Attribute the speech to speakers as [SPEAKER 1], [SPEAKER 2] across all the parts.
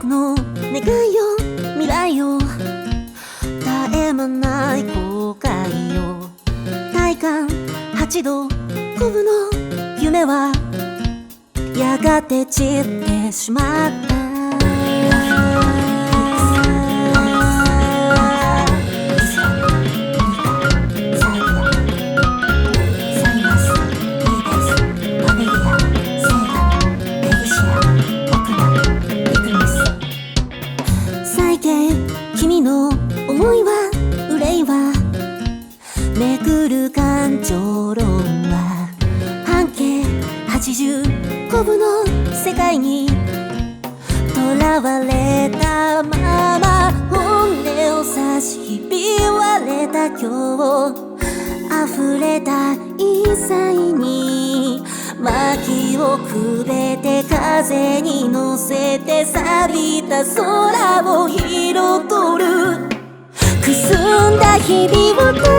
[SPEAKER 1] 僕の願いを未来を。絶え間ない後悔を。体感8度こぶの夢はやがて散ってしまった。君の思いは憂いは巡る感情論は半径80コブの世界にとらわれたまま本音を差しひび割れた今日溢れた異彩に薪をくべて風に乗せて錆びた空を彩る。くすんだ日々を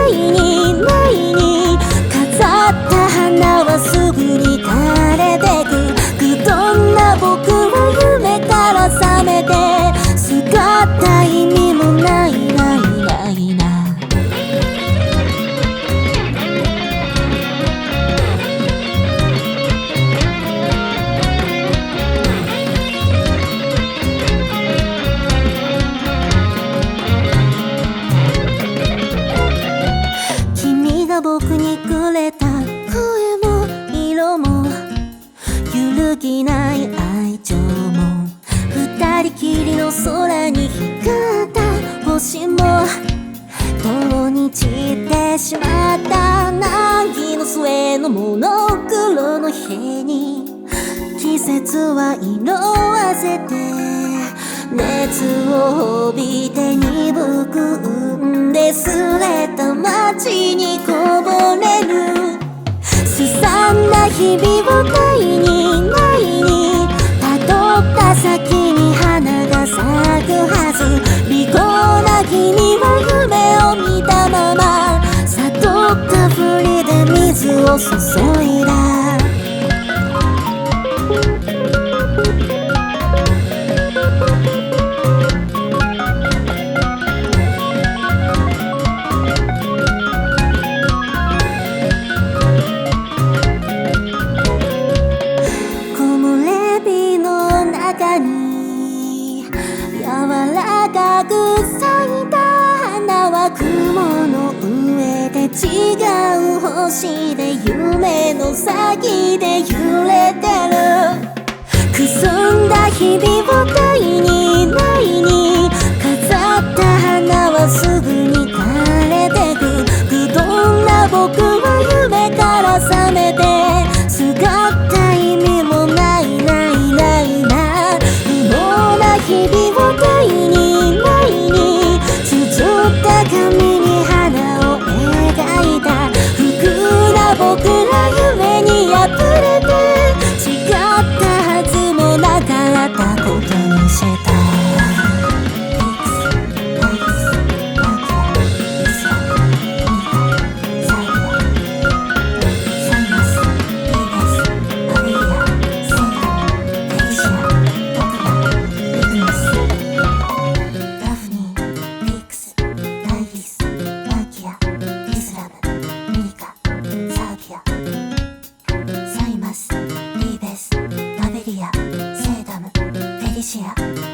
[SPEAKER 1] 揺るぎない愛情も二人きりの空に光った星も。とに散ってしまった凪の末のモノクロの部に。季節は色あせて熱を帯びて鈍くんですれた街を注いだ木漏れ日の中に柔らかく咲いた花は雲の上。違う星で夢の先で揺れてる。僕ら夢に溢れ谢谢。